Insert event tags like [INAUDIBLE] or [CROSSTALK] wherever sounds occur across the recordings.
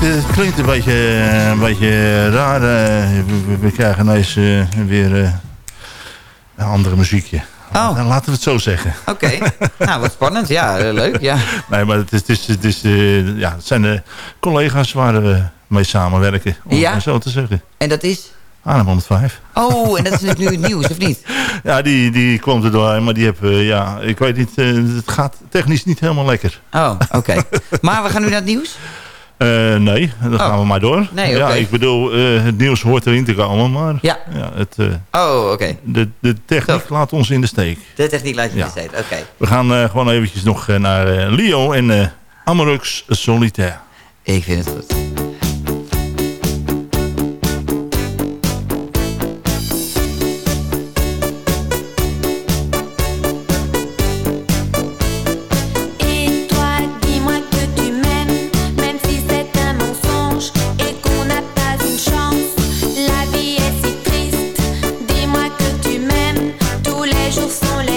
het, het klinkt een beetje, een beetje raar. eh, we, we krijgen ineens eh, weer eh, een andere muziekje. Oh. Nou, laten we het zo zeggen. Oké, [LAUGHS] nou wat spannend. Ja, eh, leuk. Ja. Nee, maar het, is, het, is, het, is, eh, ja, het zijn de collega's waar we mee samenwerken. Om Ja? het zo te zeggen. En dat is? Adem 105. Oh, en dat is dus nu het [LAUGHS] nieuws, of niet? Ja, die, die kwam er doorheen, maar die heb, eh, ja, ik weet niet, eh, het gaat technisch niet helemaal lekker. Oh, oké. [LAUGHS] Maar we gaan nu naar het nieuws? Eh, nee, dan Oh. gaan we maar door. Nee, ja, ik bedoel, eh, het nieuws hoort erin te komen, maar Ja. ja, het, eh, Oh, oké. de, de techniek laat ons in de steek. De techniek laat je Ja. in de steek. Oké. We gaan gewoon eventjes nog naar Leo en Amarux Solitaire. Ik vind het goed. Deixa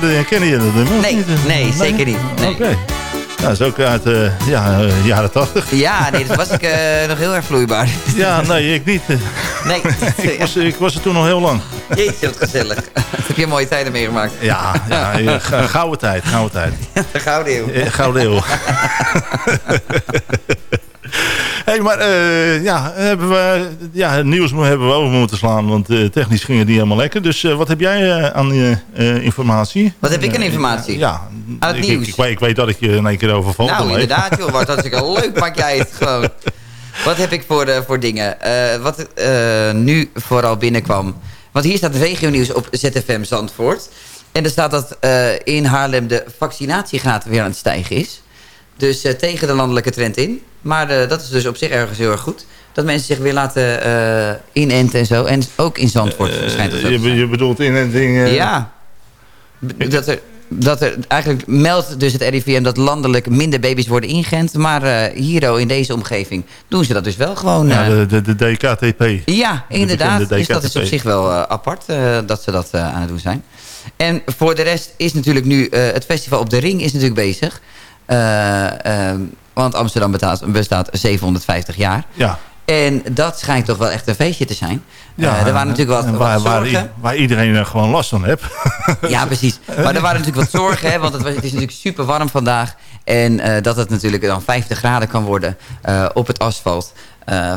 Kennen je dat nummer? Nee, nee, zeker niet. Nee. Oké. Dat is ook uit de ja, eh, jaren tachtig. Ja, nee, dat was ik eh, [LAUGHS] nog heel erg vloeibaar. Ja, nee, ik niet. Nee, [LAUGHS] ik, was, ik was er toen nog heel lang. jeetje, wat gezellig. Heb je mooie tijden meegemaakt. Ja, ja eh, gouden tijd, gouden tijd. [LAUGHS] De Gouden Eeuw. Eh, Gouden eeuw. Maar eh, ja, hebben we, ja, het nieuws hebben we over moeten slaan, want eh, technisch ging het niet helemaal lekker. Dus eh, wat heb jij aan informatie? Wat heb ik aan informatie? ja, Aan het ik, nieuws? Ik, ik, weet, ik weet dat ik je in één keer overval. Nou, inderdaad, joh. Wat hartstikke [LAUGHS] leuk maak jij het gewoon. Wat heb ik voor, voor dingen? Wat nu vooral binnenkwam. Want hier staat regio-nieuws op ZFM Zandvoort. En er staat dat in Haarlem de vaccinatiegraad weer aan het stijgen is. Dus tegen de landelijke trend in. Maar eh, dat is dus op zich ergens heel erg goed. Dat mensen zich weer laten eh, inenten en zo. En ook in Zandvoort schijnt dat ook je, je bedoelt in en ding. eh, Ja. Dat er, dat er eigenlijk meldt dus het RIVM dat landelijk minder baby's worden ingeënt. Maar eh hier in deze omgeving doen ze dat dus wel gewoon. Ja, eh, de, de, de DKTP. ja, inderdaad. Dus dat is op zich wel eh, apart eh, dat ze dat eh, aan het doen zijn. En voor de rest is natuurlijk nu eh, het festival op de Ring is natuurlijk bezig. Want Amsterdam bestaat, bestaat 750 jaar. Ja. En dat schijnt toch wel echt een feestje te zijn. Eh, er waren natuurlijk wat, waar, waar, zorgen. waar iedereen er gewoon last van heeft. Ja, precies. [LAUGHS] Maar er waren natuurlijk wat zorgen, hè, want het, was, het is natuurlijk super warm vandaag. En eh, dat het natuurlijk dan 50 graden kan worden eh, op het asfalt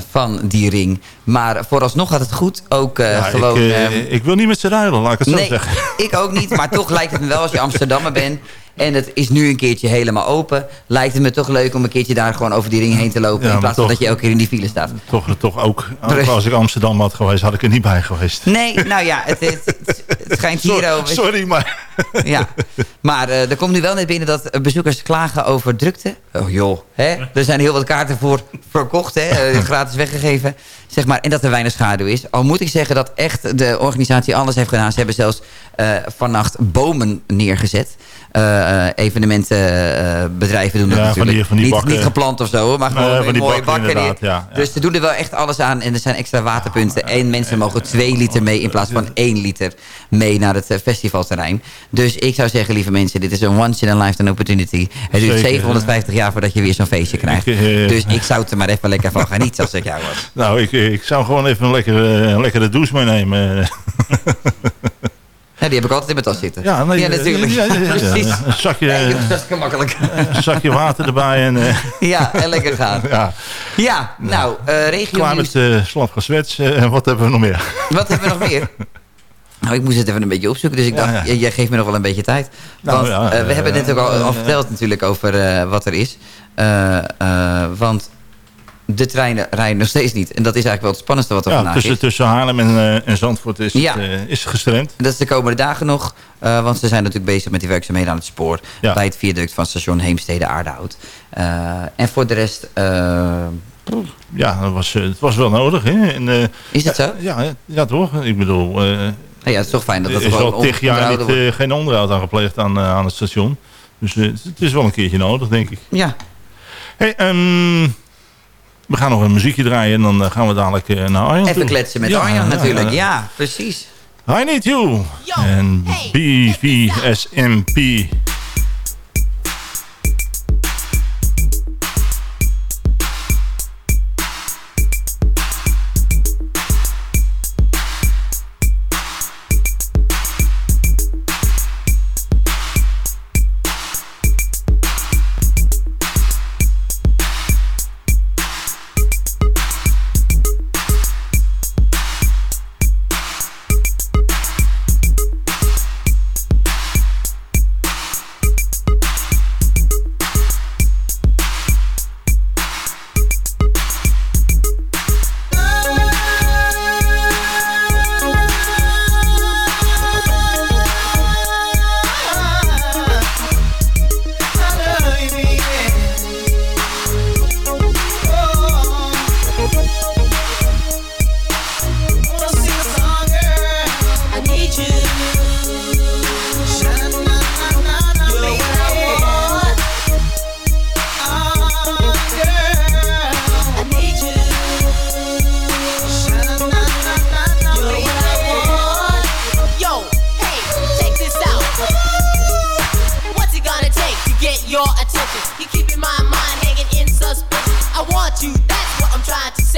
van die ring. Maar vooralsnog gaat het goed. Ook Ja, gewoon... ik, eh, ehm, ik wil niet met ze ruilen, laat ik het zo nee, zeggen. ik ook niet. Maar toch lijkt het me wel als je Amsterdammer bent... en het is nu een keertje helemaal open... lijkt het me toch leuk om een keertje daar gewoon over die ring heen te lopen... Ja, in plaats van dat je elke keer in die file staat. Toch, toch ook, [LAUGHS] als ik Amsterdam had geweest, had ik er niet bij geweest. Nee, nou ja, het, het, het, het schijnt hier Sorry, over... sorry maar... [LAUGHS] Ja, maar eh, er komt nu wel net binnen dat bezoekers klagen over drukte. Oh joh, hè? er zijn heel wat kaarten voor verkocht, hè? [LAUGHS] eh, gratis weggegeven. Zeg maar, en dat er weinig schaduw is. Al moet ik zeggen dat echt de organisatie alles heeft gedaan. Ze hebben zelfs eh, vannacht bomen neergezet. Eh, eh, evenementenbedrijven doen dat Ja, van natuurlijk. die- van die niet, bakken. niet geplant of zo, maar gewoon van die mooie bakken bakken neer. inderdaad, ja, ja. Dus ze doen er wel echt alles aan. En er zijn extra waterpunten. En mensen mogen twee liter mee in plaats van één liter mee naar het festivalterrein. Dus ik zou zeggen, lieve mensen, dit is een once in a lifetime opportunity. Het duurt Zeker, 750 jaar voordat je weer zo'n feestje krijgt. Ik, Dus ik zou het er maar even lekker van genieten als ik jou was. Nou, ik, ik zou gewoon even een lekkere, lekkere douche meenemen. [LAUGHS] Ja, die heb ik altijd in mijn tas zitten. Ja, nee, natuurlijk. ja, ja, ja, ja. [LAUGHS] Precies. Een zakje, Nee, dat is een zakje water erbij en eh, [LAUGHS] ja, en lekker gaan. ja, Ja, nou, eh regio klaar met uh, slap gezwets. Eh, En wat hebben we nog meer? Wat hebben we nog meer? Nou, ik moest het even een beetje opzoeken, dus ik dacht, jij geeft me nog wel een beetje tijd. Nou, Want eh, we eh, hebben net ook al, eh, al verteld natuurlijk over eh, wat er is. Eh, eh, want de treinen rijden nog steeds niet. En dat is eigenlijk wel het spannendste wat er Ja, vandaag tussen, is. tussen Haarlem en, eh, en Zandvoort is, Ja. het, eh, is gestremd. Dat is de komende dagen nog. eh, want ze zijn natuurlijk bezig met die werkzaamheden aan het spoor. Ja. Bij het viaduct van station Heemstede Aardehout. Eh, en voor de rest... Ja, dat was, het was wel nodig. Hè? En, is het zo? ja, ja, toch? Ik bedoel, ja, het is toch fijn dat er het is gewoon al tig jaar niet, geen onderhoud aan gepleegd aan, aan het station. Dus het is wel een keertje nodig, denk ik. Ja, Hey, ehm, we gaan nog een muziekje draaien en dan eh, gaan we dadelijk eh, naar Arjan even toe. kletsen met Ja, Arjan ja, natuurlijk. ja. Ja, precies. I Need You Yo, en hey, BVSMP.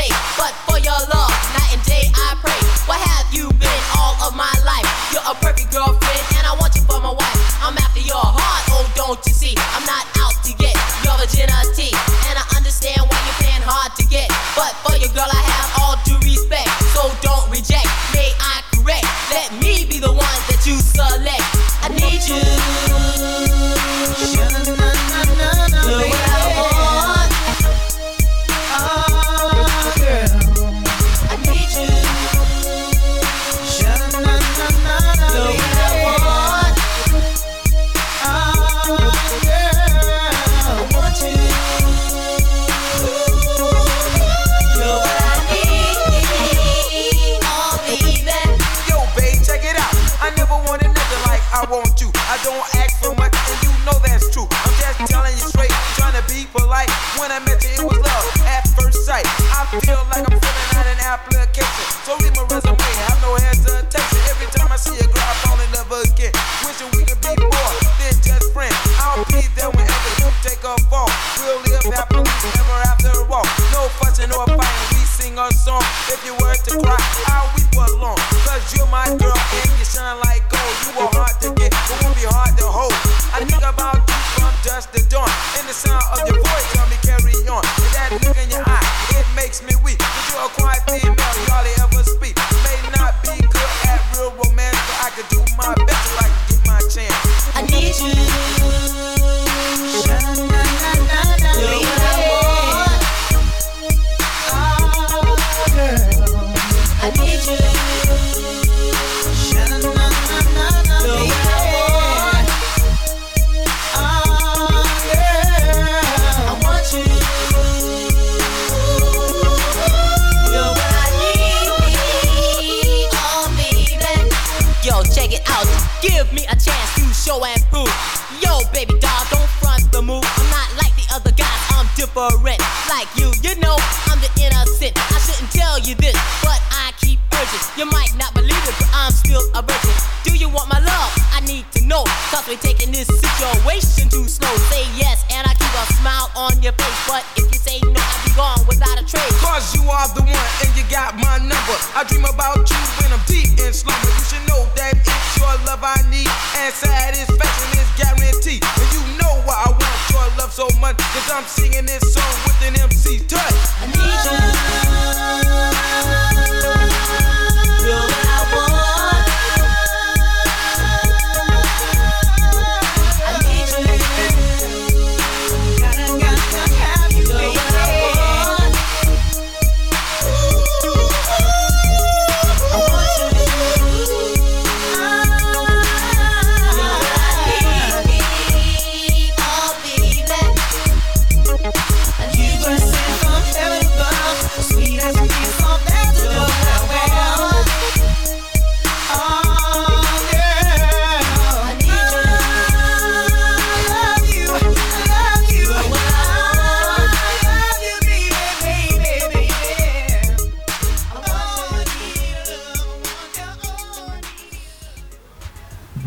Trying to say. But for your love,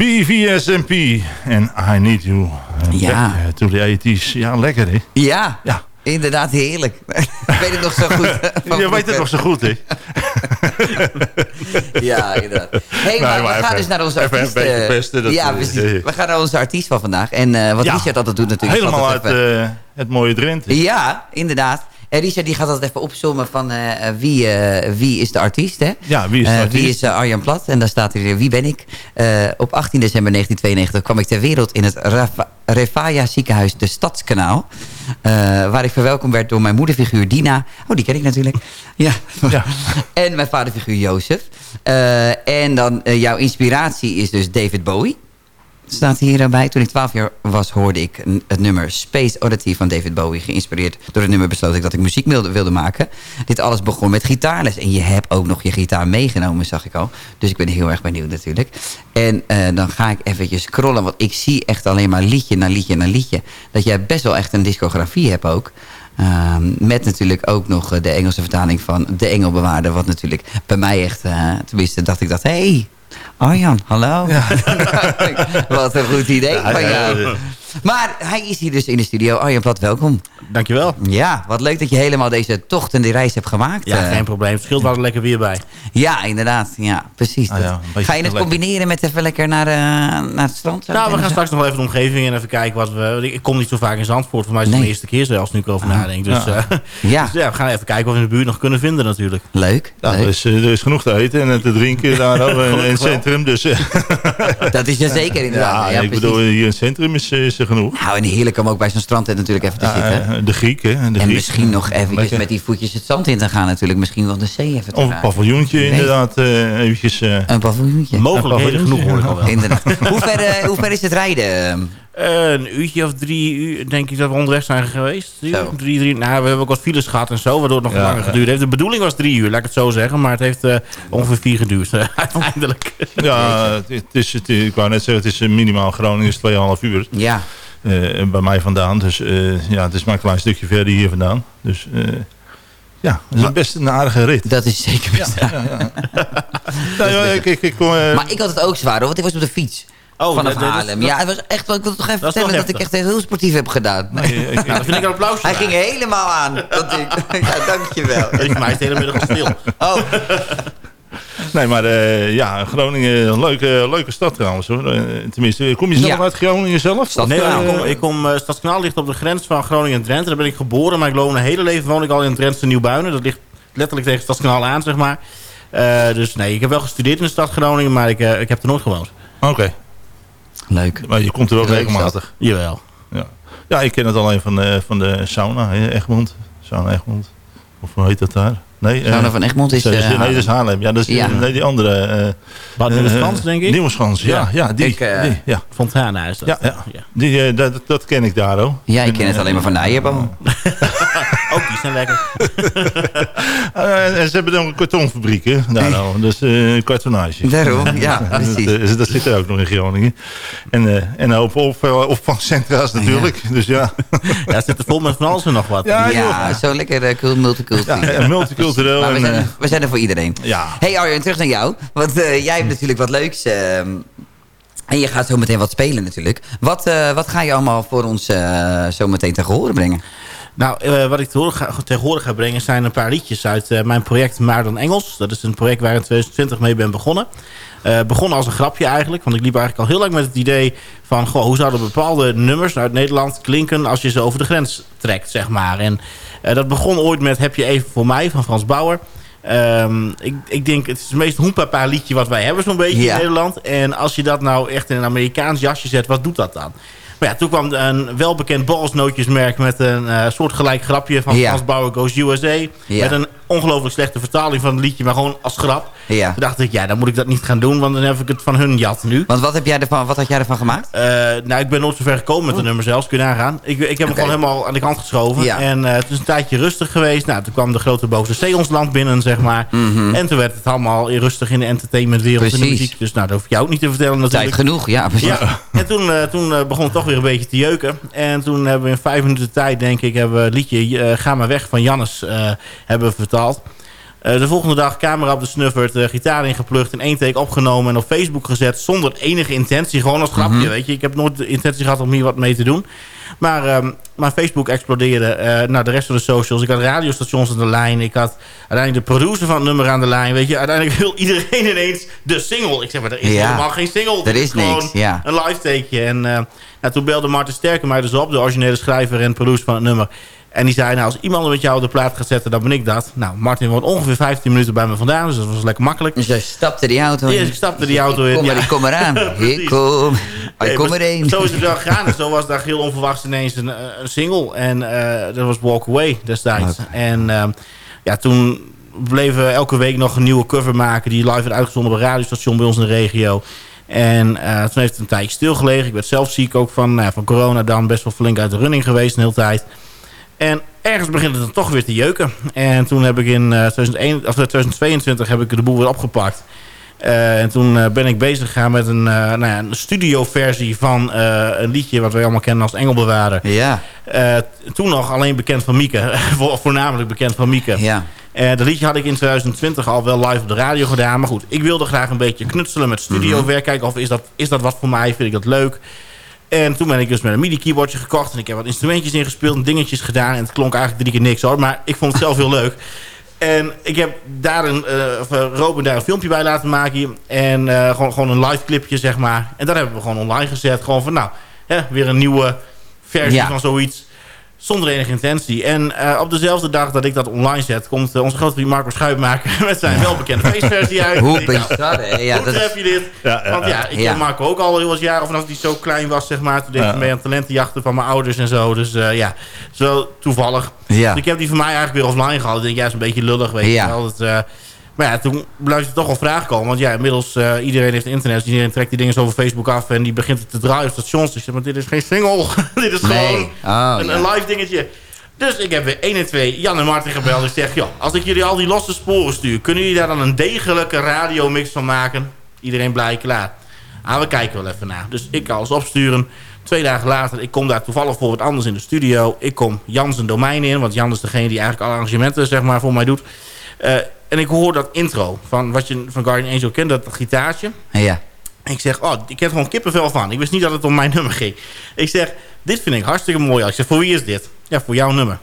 BVSMP en I Need You. Ja. Back to the 80s. Ja, lekker hè? Ja, Ja. inderdaad heerlijk. [LAUGHS] ik weet het nog zo goed. [LAUGHS] Je weet het nog zo goed hè? [LAUGHS] Ja, inderdaad. hey, Nee, maar, maar we gaan dus naar onze artiest. eh, pesten, dat, ja, eh, precies. eh, We gaan naar onze artiest van vandaag. En eh, wat Ja. Richard altijd doet natuurlijk. Helemaal uit even- eh, het mooie Drenthe. Ja, inderdaad. En Richard die gaat altijd even opzommen van eh, eh, wie, eh, wie is de artiest. Hè? Ja, wie is de Eh, artiest? wie is eh, Arjan Plat? En daar staat hier weer, wie ben ik? Eh, op 18 december 1992 kwam ik ter wereld in het Rafa- Refaya ziekenhuis de Stadskanaal. eh, waar ik verwelkomd werd door mijn moederfiguur Dina. Oh, die ken ik natuurlijk. [LAUGHS] Ja. Ja. en mijn vaderfiguur Jozef. Eh, en dan eh, jouw inspiratie is dus David Bowie. Staat hier bij. Toen ik 12 jaar was, hoorde ik het nummer Space Oddity van David Bowie. Geïnspireerd door het nummer besloot ik dat ik muziek wilde, wilde maken. Dit alles begon met gitaarles. En je hebt ook nog je gitaar meegenomen, zag ik al. Dus ik ben heel erg benieuwd natuurlijk. En eh, dan ga ik eventjes scrollen. Want ik zie echt alleen maar liedje na liedje na liedje. Dat jij best wel echt een discografie hebt ook. Ehm, met natuurlijk ook nog eh, de Engelse vertaling van De Engelbewaarder. Wat natuurlijk bij mij echt, eh, tenminste dacht ik dat... Hey, Arjan, hallo. [LAUGHS] Wat een goed idee Ja, van ja, jou. Ja. Maar hij is hier dus in de studio. Arjan Plat, welkom. Dankjewel. Ja, wat leuk dat je helemaal deze tocht en die reis hebt gemaakt. Ja, eh. geen probleem. Het scheelt wel er lekker weer bij. Ja, inderdaad. Ja, precies. Ah ja, Ga je het lekker. combineren met even lekker naar, eh, naar het strand? Nou, we gaan straks nog wel even de omgeving en even kijken wat we... Ik kom niet zo vaak in Zandvoort. Voor mij is het Nee. de eerste keer zelfs, nu ik over nadenk. Dus Ja. ja. [LAUGHS] Ja, dus ja, we gaan even kijken wat we in de buurt nog kunnen vinden natuurlijk. leuk. Ja, leuk. er, is, eh, er is genoeg te eten en te drinken [LAUGHS] daar in, het centrum. Dus, eh, [LAUGHS] Dat is er zeker inderdaad. ja, Ja, ik precies. bedoel, hier in het centrum is, is genoeg. Nou, en heerlijk om ook bij zo'n strand natuurlijk even te zitten. eh, de Griek, hè. De en Griek. misschien nog eventjes Lekker. met die voetjes het zand in te gaan natuurlijk. Misschien wel de zee even te Of een raken. paviljoentje inderdaad, eh, eventjes... eh, Een paviljoentje. Mogelijkheden genoeg hoor ik al wel. Inderdaad. hoe, ver, eh, hoe ver is het rijden? Een uurtje of drie uur denk ik dat we onderweg zijn geweest. Drie, uur, drie, drie, nou, we hebben ook wat files gehad en zo, waardoor het nog Ja, langer geduurd heeft. De bedoeling was drie uur, laat ik het zo zeggen. Maar het heeft eh, ongeveer vier geduurd, [LAUGHS] uiteindelijk. ja, het, het is, het, ik wou net zeggen, het is eh, minimaal Groningen is 2,5 uur. Ja, eh, bij mij vandaan. Dus ja, het is maar een klein stukje verder hier vandaan. Dus ja, het is een best een aardige rit. dat is zeker best. Ja, ja. [LAUGHS] Nou, ja, ik, ik, ik, kom, Maar ik had het ook zwaar hoor, want ik was op de fiets. Oh, vanaf dat- ja, het was echt wel, ik wil toch even vertellen dat ik echt heel sportief heb gedaan. nee, ik- Nou, dat vind ik een applaus. Hij ging helemaal aan. Dat ik, [LAUGHS] ja, dankjewel. [LAUGHS] Mij is de hele middag al stil. Oh, nee, maar eh, ja, Groningen, een leuke, leuke stad trouwens. Hoor. Eh, tenminste, kom je zelf Ja. uit Groningen zelf? Stad- Nee, ik kom, ik kom eh, Stadskanaal ligt op de grens van Groningen en Drenthe. Daar ben ik geboren, maar ik woon mijn hele leven woon ik al in Drentse Nieuwbuinen. Dat ligt letterlijk tegen Stadskanaal aan, zeg maar. Eh, dus nee, ik heb wel gestudeerd in de stad Groningen, maar ik, ik heb er nooit gewoond. Oké, leuk. maar je komt er wel regelmatig. Jawel. Ja. ja, ik ken het alleen van, de van de sauna, Egmond. Sauna Egmond. Of hoe heet dat daar? Nee, Sauna eh, van Egmond is... nee, eh, dat is Haarlem. Ja, dat is Ja. nee, die andere. eh Bad Nieuweschans, denk ik. Nieuweschans, ja. ja, die, Ik, eh, die, ja. Fontana is dat. Ja, ja. Die, eh, dat, dat ken ik daar ook. Ja, ik ken het alleen maar van Nijenboom. [LAUGHS] Die zijn lekker. [LAUGHS] Eh, en ze hebben dan een kartonfabriek, hè? Nou, dus eh kartonage. Daarom, ja, [LAUGHS] dat, precies. eh, dat zit er ook nog in Groningen. En, eh, en een hoop op, opvangcentra's natuurlijk. Dus ja, Ja, het zit er vol met van alles en nog wat. Ja, Ja, zo lekker uh, cult- multicultureel. ja, multicultureel. We zijn, we zijn er voor iedereen. ja. hey Arjen, terug naar jou. Want jij hebt natuurlijk wat leuks. ehm, en je gaat zo meteen wat spelen natuurlijk. Wat, wat ga je allemaal voor ons eh, zo meteen tegen horen brengen? Nou, eh, wat ik te horen ga, tegenwoordig ga brengen zijn een paar liedjes uit eh, mijn project Maar dan Engels. Dat is een project waar ik in 2020 mee ben begonnen. Eh begonnen als een grapje eigenlijk. Want ik liep eigenlijk al heel lang met het idee van... Goh, hoe zouden bepaalde nummers uit Nederland klinken als je ze over de grens trekt, zeg maar. En dat begon ooit met Heb je even voor mij van Frans Bauer. Ehm, ik, ik denk, het is het meest hoempapa liedje wat wij hebben zo'n beetje Ja. in Nederland. En als je dat nou echt in een Amerikaans jasje zet, wat doet dat dan? Maar ja, toen kwam een welbekend borrelsnootjesmerk met een eh soortgelijk grapje van Ja. Frans Bauer Goes USA. Ja. Met een ongelooflijk slechte vertaling van het liedje, maar gewoon als grap. Ja. Toen dacht ik, ja, dan moet ik dat niet gaan doen, want dan heb ik het van hun jat nu. Want wat, heb jij ervan, wat had jij ervan gemaakt? Eh, nou, ik ben nooit zo ver gekomen met de nummer zelfs. Kun je nagaan. Ik, ik heb hem gewoon helemaal aan de kant geschoven. Ja. En eh, het is een tijdje rustig geweest. Nou, toen kwam de grote boze zee ons land binnen, zeg maar. En toen werd het allemaal rustig in de entertainmentwereld en de Mhm. Muziek. Dus nou, dat hoef je ook niet te vertellen Tijd natuurlijk. genoeg, ja precies. Ja, en toen, toen begon het toch weer een beetje te jeuken. En toen hebben we in vijf minuten tijd, denk ik, hebben we het liedje eh, Ga maar weg van Jannes eh, hebben we vertaald. Eh, de volgende dag camera op de snuffert, eh, gitaar ingeplucht, in één take opgenomen en op Facebook gezet zonder enige intentie. Gewoon als grapje, weet je. Ik heb nooit de intentie gehad om hier wat mee te doen. Maar, ehm, maar Facebook explodeerde. eh nou, de rest van de socials. Ik had radiostations aan de lijn. Ik had uiteindelijk de producer van het nummer aan de lijn. Weet je, uiteindelijk [LAUGHS] wil iedereen ineens de single. Ik zeg maar, er is Ja. helemaal geen single. Er is gewoon niks, ja. een live takeje. En eh, nou, toen belde Martin Sterker mij dus op, de originele schrijver en producer van het nummer. En die zei, nou, als iemand met jou op de plaat gaat zetten, dan ben ik dat. Nou, Martin woont ongeveer 15 minuten bij me vandaan, dus dat was lekker makkelijk. Dus jij stapte die auto in. Eerst ik stapte die auto in, Kom maar, ja. ik kom eraan. [LAUGHS] Ik kom. Nee, kom erheen. Zo is het wel gegaan. Zo was daar heel onverwachts ineens een, eh, een single. En eh, dat was Walk Away destijds. En ehm, ja, toen bleven we elke week nog een nieuwe cover maken... die live werd uitgezonden op een radiostation bij ons in de regio. En eh, toen heeft het een tijdje stilgelegen. Ik werd zelf ziek ook van, nou van corona dan. Best wel flink uit de running geweest een hele tijd. En ergens begint het dan toch weer te jeuken. En toen heb ik in 2001, of 2022 heb ik de boel weer opgepakt. Eh, en toen eh, ben ik bezig gegaan met een, eh nou ja, een studioversie van een liedje... wat wij allemaal kennen als Engelbewaarder. Ja, toen nog alleen bekend van Mieke. [LAUGHS] Vo- Voornamelijk bekend van Mieke. ja. Eh, dat liedje had ik in 2020 al wel live op de radio gedaan. Maar goed, ik wilde graag een beetje knutselen met studiowerk. Kijken of is dat, is dat wat voor mij? Vind ik dat leuk? En toen ben ik dus met een midi-keyboardje gekocht. En ik heb wat instrumentjes ingespeeld en dingetjes gedaan. En het klonk eigenlijk drie keer niks hoor. Maar ik vond het zelf heel leuk. [LAUGHS] En ik heb daar een, Robin daar een filmpje bij laten maken. En eh, gewoon, gewoon een live clipje zeg maar. En dat hebben we gewoon online gezet. Gewoon van nou, hè, weer een nieuwe versie Ja. van zoiets. Zonder enige intentie. En eh, op dezelfde dag dat ik dat online zet... komt eh, onze grote vriend Marco Schuitmaker... [LAUGHS] met zijn welbekende feestversie uit. Hoe bizar, hè? Ja, hoe tref is... je dit? Ja, ja, Want ja, ik ja. ken Marco ook al heel wat jaren... vanaf hij zo klein was, zeg maar. Toen deed ik Ja. mee aan talentenjachten van mijn ouders en zo. Dus eh, ja, zo toevallig. Ja. Dus ik heb die van mij eigenlijk weer offline gehaald. Ik denk, ja, is een beetje lullig, weet Ja. je wel. Dat, eh, maar ja, toen blijft er toch wel vragen komen. Want ja, inmiddels, eh, iedereen heeft internet. Iedereen trekt die dingen zo over Facebook af. En die begint het te draaien op stations. Dus ik zeg, maar dit is geen single. [LAUGHS] dit is Nee. gewoon Oh, een, ja. een live dingetje. Dus ik heb weer 1 en 2 Jan en Martin gebeld. Ik zeg, joh, als ik jullie al die losse sporen stuur... kunnen jullie daar dan een degelijke radiomix van maken? Iedereen blij, klaar. Ah, we kijken wel even naar. Dus ik kan alles opsturen. Twee dagen later, ik kom daar toevallig voor wat anders in de studio. Ik kom Jan zijn domein in. Want Jan is degene die eigenlijk alle arrangementen zeg maar, voor mij doet. Eh, en ik hoor dat intro van wat je van Guardian Angel kent. Dat gitaartje. Ja. En ik zeg, oh, ik heb gewoon kippenvel van. Ik wist niet dat het om mijn [LAUGHS] nummer ging. Ik zeg, dit vind ik hartstikke mooi. Ik zeg, voor wie is dit? Ja, voor jouw nummer.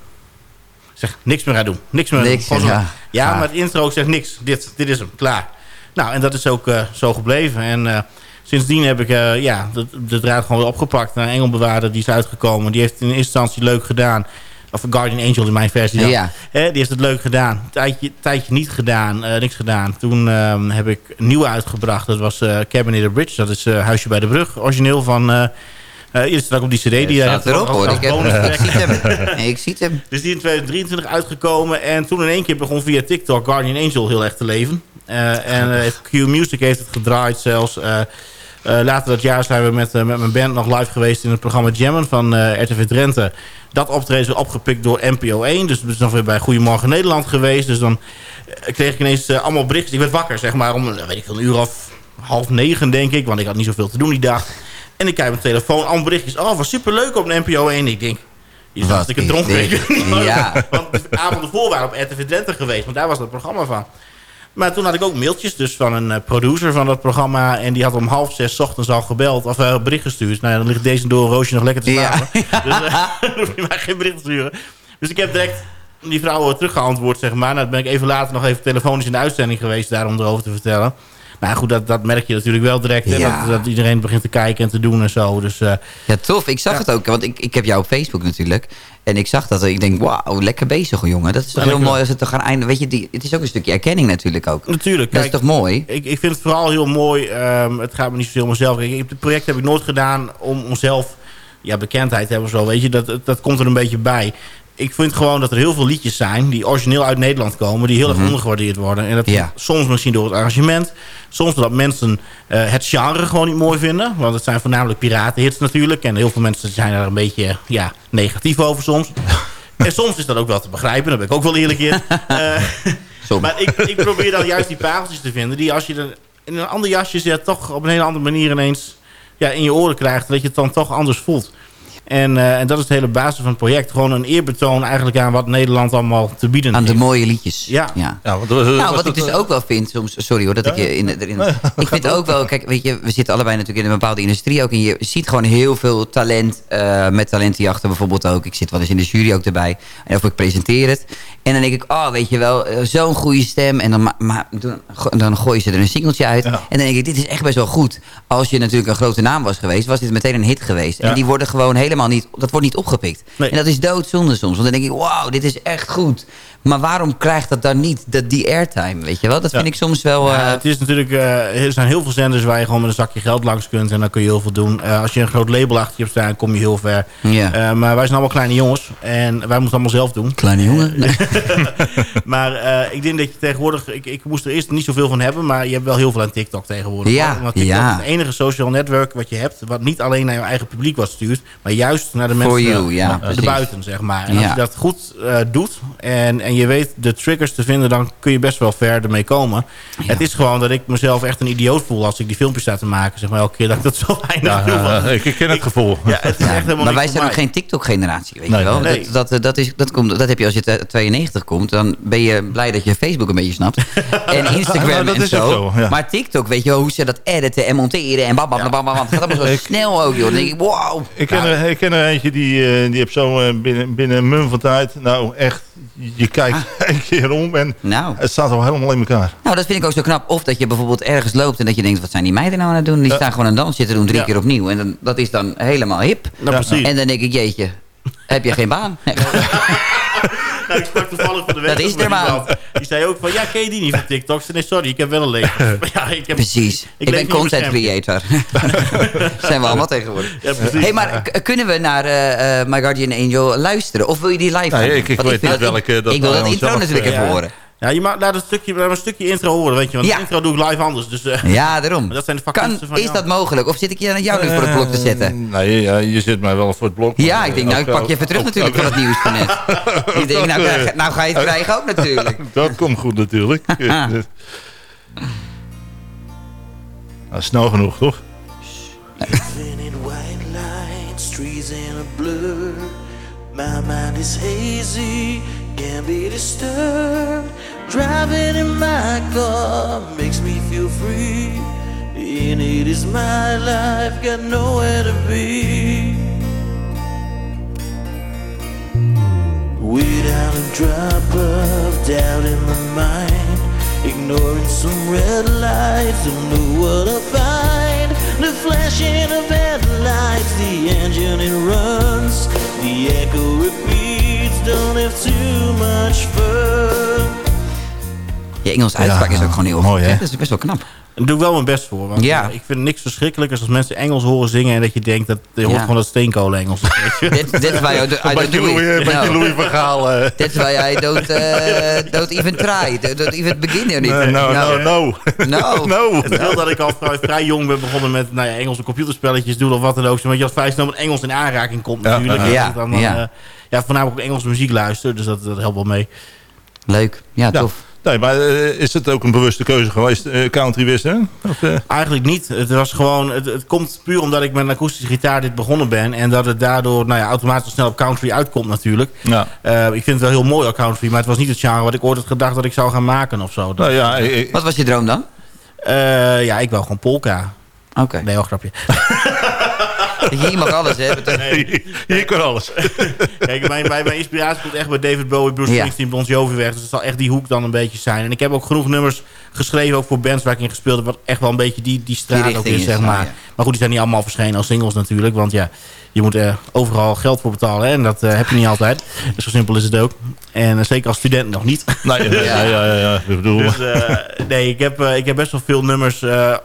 Ik zeg, niks meer aan doen. Niks meer Niks, doen. Ja. maar het intro zegt niks. Dit, dit is hem, klaar. Nou, en dat is ook eh, zo gebleven. En eh, sindsdien heb ik eh, ja, de, de draad gewoon weer opgepakt. Naar Engelbewaarder, die is uitgekomen. Die heeft in eerste instantie leuk gedaan. Of Guardian Angel in mijn versie. dan. Ja. Hè, die heeft het leuk gedaan. Tijdje, tijdje niet gedaan, eh, niks gedaan. Toen ehm, heb ik een nieuwe uitgebracht. Dat was eh Cabin in the Bridge. Dat is eh, Huisje bij de Brug. Origineel van... hier staat ook op die cd. Die staat erop als- hoor. Ik, heb, ik zie hem. [LAUGHS] Nee, ik zie hem. Dus die in 2023 uitgekomen. En toen in één keer begon via TikTok Guardian Angel heel erg te leven. En Q Music heeft het gedraaid zelfs. Eh, later dat jaar zijn we met, eh, met mijn band nog live geweest in het programma Jammen van eh, RTV Drenthe. Dat optreden is opgepikt door NPO 1. Dus we zijn nog weer bij Goedemorgen Nederland geweest. Dus dan kreeg ik ineens allemaal berichten. Ik werd wakker, zeg maar, om weet ik, een uur of half negen, denk ik. Want ik had niet zoveel te doen die dag. En ik kijk mijn telefoon, allemaal berichtjes. Oh, was superleuk op de NPO 1. Ik denk, je ik [LAUGHS] het dronken. Ja. Want de avond ervoor waren we op RTV Drenthe geweest. Want daar was dat programma van. Maar toen had ik ook mailtjes dus van een eh, producer van dat programma. En die had om half zes 's ochtends al gebeld. Of uh, bericht gestuurd. Nou ja, dan ligt deze door roosje nog lekker te Ja. slapen. [LAUGHS] Dus eh, [LAUGHS] hoef je mij geen bericht te sturen. Dus ik heb direct die vrouw teruggeantwoord, zeg maar. Nou, dan ben ik even later nog even telefonisch in de uitzending geweest... daarom erover te vertellen. Nou goed, dat, dat merk je natuurlijk wel direct. hè, Ja. dat, dat iedereen begint te kijken en te doen en zo. Dus eh, Ja, tof. Ik zag Ja. het ook, want ik, ik heb jou op Facebook natuurlijk. En ik zag dat ik denk, wauw, lekker bezig jongen. Dat is toch heel mooi als het toch gaan eindigen. Weet je, die, het is ook een stukje erkenning natuurlijk ook. natuurlijk, Dat is toch mooi? Ik, ik vind het vooral heel mooi. ehm, het gaat me niet zozeer om mezelf. Ik- Het project heb ik nooit gedaan om onszelf ja, bekendheid te hebben. of Zo, weet je, dat- dat komt er een beetje bij. Ik vind gewoon dat er heel veel liedjes zijn die origineel uit Nederland komen. Die heel erg ondergewaardeerd worden. En dat Mhm. Ja. soms misschien door het arrangement. Soms doordat mensen eh, het genre gewoon niet mooi vinden. Want het zijn voornamelijk piratenhits natuurlijk. En heel veel mensen zijn er een beetje ja, negatief over soms. [LAUGHS] en soms is dat ook wel te begrijpen. Daar ben ik ook wel eerlijk in. [LAUGHS] Eh, [LAUGHS] maar ik, ik probeer dan juist die pareltjes te vinden... die als je er in een ander jasje zet... toch op een hele andere manier ineens ja, in je oren krijgt... dat je het dan toch anders voelt. En, eh, en dat is de hele basis van het project. Gewoon een eerbetoon eigenlijk aan wat Nederland allemaal te bieden Aan de heeft. mooie liedjes. Ja. ja. Ja, want, eh, Nou, wat ik dus eh, ook wel vind soms... Sorry hoor, dat ik je in, erin... [LAUGHS] Ik vind ook wel... Kijk, weet je, we zitten allebei natuurlijk in een bepaalde industrie ook. En je ziet gewoon heel veel talent. eh, met talentenjachten bijvoorbeeld ook. Ik zit wel eens in de jury ook erbij. En of ik presenteer het. En dan denk ik, oh, weet je wel, zo'n goede stem. En dan, ma ma- doen- go- dan gooien ze er een singeltje uit. Ja. En dan denk ik, dit is echt best wel goed. Als je natuurlijk een grote naam was geweest, was dit meteen een hit geweest. Ja. En die worden gewoon helemaal niet... Dat wordt niet opgepikt. Nee. En dat is doodzonde soms. Want dan denk ik, wauw, dit is echt goed. Maar waarom krijgt dat dan niet dat, die airtime, weet je wel? Dat vind Ja. ik soms wel... Ja, eh, het is natuurlijk, eh, er zijn heel veel zenders waar je gewoon met een zakje geld langs kunt. En dan kun je heel veel doen. Eh, als je een groot label achter je hebt staan, kom je heel ver. Ja. Maar wij zijn allemaal kleine jongens. En wij moeten het allemaal zelf doen. Kleine jongen. Nee. [LAUGHS] Maar ik denk dat je tegenwoordig... Ik, ik moest er eerst niet zoveel van hebben... maar je hebt wel heel veel aan TikTok tegenwoordig. Ja, Want TikTok ja. is het enige social network wat je hebt... wat niet alleen naar je eigen publiek wat stuurt... maar juist naar de mensen you, ja, uh, precies. erbuiten, zeg maar. En als Ja. je dat goed eh, doet... En, en je weet de triggers te vinden... dan kun je best wel ver ermee komen. Het is gewoon dat ik mezelf echt een idioot voel... als ik die filmpjes sta te maken. Zeg maar elke keer dat ik dat [LAUGHS] zo weinig Ja, doe. ik, ken het gevoel. Ja, het is echt helemaal maar wij voor zijn ook mij. geen TikTok-generatie, weet Nee, je wel? nee. Dat, dat, eh, dat, is, dat, komt, dat heb je als je te- 92 komt. Dan ben je blij dat je Facebook een beetje snapt. [LAUGHS] En Instagram Nou, dat en is zo. ook zo, ja. Maar TikTok, weet je wel, hoe ze dat editen en monteren en bam, bam, bam, bam, bam. Het gaat allemaal zo Ik- snel ook, joh. Dan denk ik, wow. Ik ken, er, ik ken er eentje die, eh, die heeft zo eh, binnen, binnen een mum van tijd... Nou, echt, je kijkt [LAUGHS] een keer om en Nou. het staat al helemaal in elkaar. Nou, dat vind ik ook zo knap. Of dat je bijvoorbeeld ergens loopt en dat je denkt... wat zijn die meiden nou aan het doen? Die staan gewoon een dansje te doen drie Ja. keer opnieuw. En dan, dat is dan helemaal hip. Nou, precies. En dan denk ik, jeetje, heb je geen baan? [LAUGHS] [LAUGHS] Nou, ik sprak toevallig van de week Dat is iemand. Die zei ook van, ja, ken je die niet van TikTok? Ze zei, nee, sorry, ik heb wel een leven. [LAUGHS] [LAUGHS] ja, ik heb, Precies. Ik, ben content creator. Zijn we allemaal tegenwoordig. Ja, precies. hey, maar kunnen we naar eh, eh, My Guardian Angel luisteren? Of wil je die live Nee, ik- ik weet niet dat- welke dat Ik wil dat intro natuurlijk eh, even ja. horen. Ja, je mag laat een stukje, laat een stukje intro horen, weet je. Want Ja. de intro doe ik live anders. Dus, eh, Ja, daarom. [LAUGHS] Dat zijn de kan, van is jou. dat mogelijk? Of zit ik je aan jou nu voor het blok te zetten? Eh, Nee, ja, je zit mij wel voor het blok. Ja, ik denk, eh, nou, ik pak je even terug natuurlijk van het nieuws van net. [LAUGHS] ik denk, nou, krijg- nou ga je het krijgen ook natuurlijk. [LAUGHS] Dat komt goed natuurlijk. nou, snel genoeg, toch? Living in white lights, trees in a blur. My mind is hazy, can't be disturbed. Driving in my car makes me feel free. In it is my life, got nowhere to be. Without a drop of doubt in my mind, ignoring some red lights, don't know what I find. The flashing of headlights, the engine it runs, the echo repeats, don't have too much fun. Je Engelse uitspraak Ja, is ook gewoon heel mooi, goed. hè? Dat is best wel knap. Daar doe ik wel mijn best voor. Want Ja. eh, ik vind niks verschrikkelijkers als mensen Engels horen zingen... en dat je denkt, dat je hoort Ja. gewoon dat steenkolen Engels. is, weet je. [LAUGHS] Dit, dit is do- I Een beetje it. Louis, van Gaal. eh. That's why I don't, uh, don't even try. Don't, don't even begin or No, anything. no, no, no. No. [LAUGHS] No. Het scheelt dat ik al vrij, vrij jong ben begonnen met nou ja, Engelse computerspelletjes doen of wat dan ook. Want je al vrij snel met Engels in aanraking komt Ja, natuurlijk. ja. Ja, ik dan, dan, ja. eh, ja, voornamelijk ook Engelse muziek luisteren. Dus dat, dat helpt wel mee. Leuk. Ja, Ja. tof. Nee, maar eh, is het ook een bewuste keuze geweest, eh, country wisten? Of, eh, Eigenlijk niet. Het was gewoon. Het, het komt puur omdat ik met een akoestische gitaar dit begonnen ben. En dat het daardoor nou ja, automatisch snel op country uitkomt natuurlijk. ja. Eh, ik vind het wel heel mooi country. Maar het was niet het genre wat ik ooit had gedacht dat ik zou gaan maken of zo. Nou ja, ik- ik- Wat was je droom dan? Eh, ja, ik wou gewoon polka. Oké. Nee, hoor, grapje. [LAUGHS] [LAUGHS] Hier mag alles, hè? [LAUGHS] Beter- hier kan alles. [LAUGHS] Kijk, mijn, mijn, mijn inspiratie komt echt bij David Bowie, Bruce Ja. Springsteen, Bon Jovi weg. Dus het zal echt die hoek dan een beetje zijn. En ik heb ook genoeg nummers geschreven, ook voor bands waar ik in gespeeld heb... wat echt wel een beetje die, die straat Die ook is, zeg maar. ja. Maar goed, die zijn niet allemaal verschenen als singles natuurlijk. Want ja, je moet er overal geld voor betalen. Hè? En dat eh, heb je niet altijd. Dus zo simpel is het ook. En eh, zeker als student nog niet. Nee, ja, ja, ja, ja, ik bedoel... Dus nee, ik heb, ik heb best wel veel nummers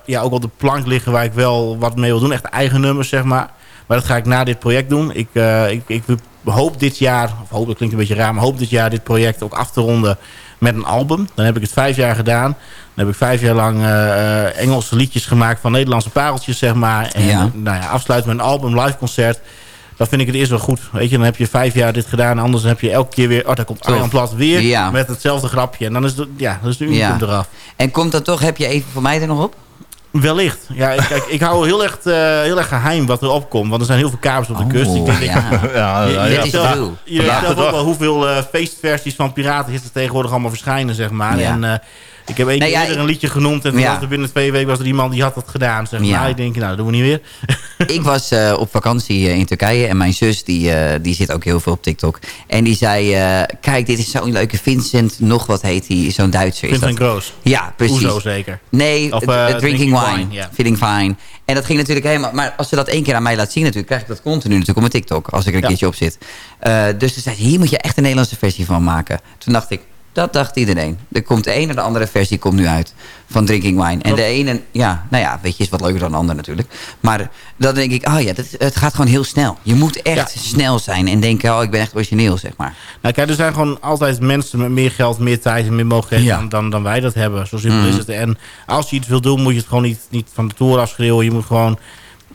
ja, ook op de plank liggen waar ik wel wat mee wil doen. Echt eigen nummers, zeg maar. Maar dat ga ik na dit project doen. Ik, ik, ik hoop dit jaar, of hoop, dat klinkt een beetje raar, maar hoop dit jaar dit project ook af te ronden met een album. Dan heb ik het vijf jaar gedaan. Dan heb ik vijf jaar lang eh, eh, Engelse liedjes gemaakt van Nederlandse pareltjes, zeg maar. En Ja. nou ja, afsluiten met een album, live concert. Dan vind ik het eerst wel goed. Weet je, dan heb je vijf jaar dit gedaan. Anders heb je elke keer weer... Oh, daar komt. Arjan Plat weer Ja. met hetzelfde grapje. En dan is, de, ja, dan is de unicum Ja. eraf. En komt dat toch, heb je even voor mij er nog op? Wellicht. Ja, ik- kijk, ik hou heel erg, eh, heel erg geheim wat er opkomt. Want er zijn heel veel kabels op de kust. Ik denk, Oh, ja. ja, je, ja, je Dit ja. is true. je weet zelf ook wel hoeveel eh, feestversies van piraten er tegenwoordig allemaal verschijnen, zeg maar. Ja. En eh, ik heb één Nee, keer ja, eerder ik- een liedje genoemd. En Ja. binnen twee weken was er iemand die had dat gedaan, zeg maar. Ja. Ik denk, nou, dat doen we niet weer. [LAUGHS] Ik was eh, op vakantie eh, in Turkije en mijn zus die, eh, die zit ook heel veel op TikTok. En die zei, kijk dit is zo'n leuke Vincent, nog wat heet hij, zo'n Duitser. Is Vincent? Groos. Ja, precies. Hoezo zeker. Nee, Of, drinking, drinking wine. Feeling fine. En dat ging natuurlijk helemaal... Maar als ze dat één keer aan mij laat zien natuurlijk... krijg ik dat continu natuurlijk op mijn TikTok. Als ik er een keertje op zit. Dus toen zei ze, hier moet je echt een Nederlandse versie van maken. Toen dacht ik, dat dacht iedereen. Er komt de een en de andere versie komt nu uit. Van drinking wine. En de ene, ja, nou ja, weet je, is wat leuker dan de ander natuurlijk. Maar dan denk ik, oh ja, dat, het gaat gewoon heel snel. Je moet echt Ja. snel zijn. En denken, oh, ik ben echt origineel, zeg maar. Nou, kijk, er zijn gewoon altijd mensen met meer geld, meer tijd en meer mogelijkheden Ja. dan, dan, dan wij dat hebben. Zo simpel Mm. is het. En als je iets wil doen, moet je het gewoon niet, niet van de toren afschreeuwen. Je moet gewoon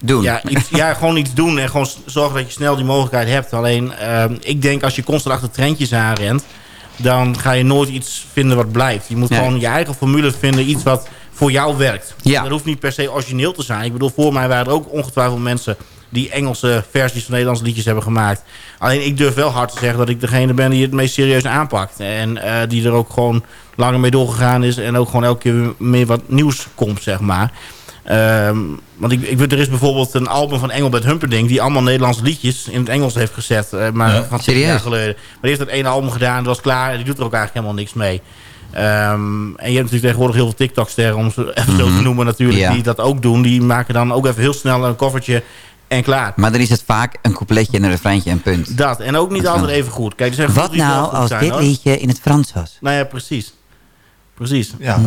Doen. Ja, iets, ja, gewoon iets doen en gewoon zorgen dat je snel die mogelijkheid hebt. Alleen, ehm, ik denk als je constant achter trendjes aanrent... dan ga je nooit iets vinden wat blijft. Je moet Nee. gewoon je eigen formule vinden, iets wat voor jou werkt. Ja. Dat hoeft niet per se origineel te zijn. Ik bedoel, voor mij waren er ook ongetwijfeld mensen... die Engelse versies van Nederlandse liedjes hebben gemaakt. Alleen, ik durf wel hard te zeggen dat ik degene ben die het meest serieus aanpakt. En eh, die er ook gewoon langer mee doorgegaan is... en ook gewoon elke keer meer wat nieuws komt, zeg maar... Ehm, want ik, ik weet, er is bijvoorbeeld een album van Engelbert Humperdinck... die allemaal Nederlandse liedjes in het Engels heeft gezet. eh, maar Ja. van Serieus? jaar geleden. Maar die heeft dat ene album gedaan, dat was klaar. En die doet er ook eigenlijk helemaal niks mee. Ehm, en je hebt natuurlijk tegenwoordig heel veel TikTok-sterren... om ze even zo te noemen natuurlijk, Ja. die dat ook doen. Die maken dan ook even heel snel een koffertje en klaar. Maar dan is het vaak een coupletje en een refreintje en punt. Dat. En ook niet Dat altijd even goed. Kijk, er zijn Wat nou goed als zijn, dit hoor. liedje in het Frans was? Nou ja, precies. Precies. Ja, eh,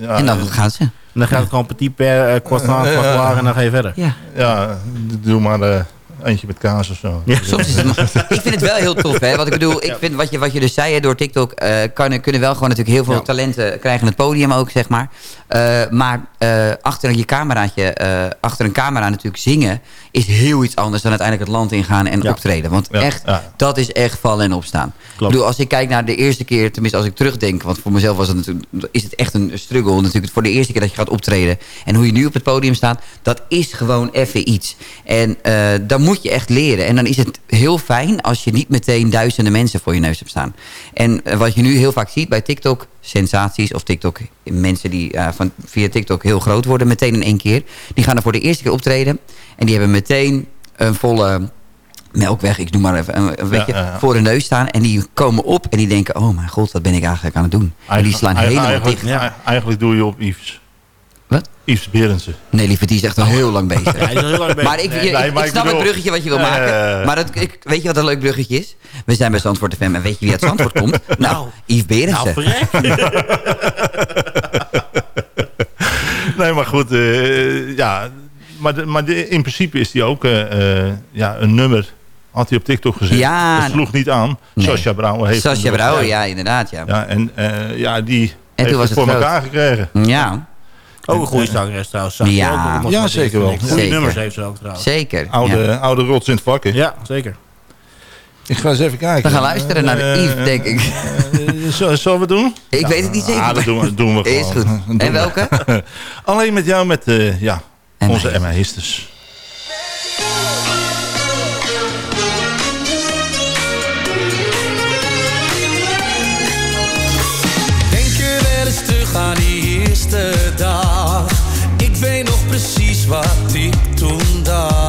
ja, en dan eh, gaan ze. En dan gaat het gewoon petit per eh, croissant, en dan ga je verder. Ja. ja, doe maar eh, eentje met kaas of zo. Ja. Soms is het maar- [LAUGHS] ik vind het wel heel tof, hè. Wat ik bedoel, ik vind wat je, wat je dus zei hè, door TikTok... eh, kan, kunnen wel gewoon natuurlijk heel veel Ja. talenten krijgen het podium ook, zeg maar. Eh, maar eh, achter je cameraatje, eh, achter een camera natuurlijk zingen... is heel iets anders dan uiteindelijk het land ingaan en Ja. optreden. Want Ja, echt, ja. dat is echt vallen en opstaan. Ik bedoel, als ik kijk naar de eerste keer, tenminste als ik terugdenk... want voor mezelf was het natuurlijk, is het echt een struggle. Natuurlijk voor de eerste keer dat je gaat optreden. En hoe je nu op het podium staat, dat is gewoon even iets. En eh, dan moet je echt leren. En dan is het heel fijn als je niet meteen duizenden mensen voor je neus hebt staan. En eh, wat je nu heel vaak ziet bij TikTok, sensaties of TikTok, mensen die eh, van, via TikTok heel groot worden, meteen in één keer. Die gaan er voor de eerste keer optreden. En die hebben meteen een volle melkweg, ik noem maar even, een, beetje, ja, ja. voor hun neus staan. En die komen op en die denken, oh mijn god, wat ben ik eigenlijk aan het doen? En die slaan Eigen- helemaal eigenlijk, dicht. Ja. Eigenlijk doe je op Yves. Wat? Yves Berendsen. Nee, lieve, die is echt al heel lang bezig. [LAUGHS] Ja, hij is al heel lang bezig. Maar ik, Nee. ik, nee, ik maar ik snap bedoel- het bruggetje wat je wil maken. Maar het, ik, weet je wat een leuk bruggetje is? We zijn bij Zandvoort FM en weet je wie uit Zandvoort komt? [LAUGHS] Nou, Yves Nou, Berendsen. verrek. [LAUGHS] nee, maar goed. eh, ja, maar, de- maar de- in principe is hij ook eh, eh, ja, een nummer. Had hij op TikTok gezet. Ja. Dat sloeg niet aan. Nee. Sascha Brouwer heeft Sascha Brouwer, ja, inderdaad, ja. Ja, en eh, ja, die toen heeft was het voor elkaar gekregen. Ja, Ook een goede zangeres trouwens. Zag Ja. ook Ja, zeker wel. Goede Zeker. nummers heeft ze ook trouwens. zeker. Oude, Ja. oude rots in het vak. hè. Ja, zeker. Ik ga eens even kijken. We gaan luisteren naar de Eh, Yves, denk ik. eh, zullen- Zullen we doen? Ik weet het niet zeker. Ah, dat doen we, doen we Is gewoon. goed. [LAUGHS] Doen En we. welke? [LAUGHS] Alleen met jou met eh, ja, Emma onze. Emma Histes. Weet nog precies wat ik toen dacht.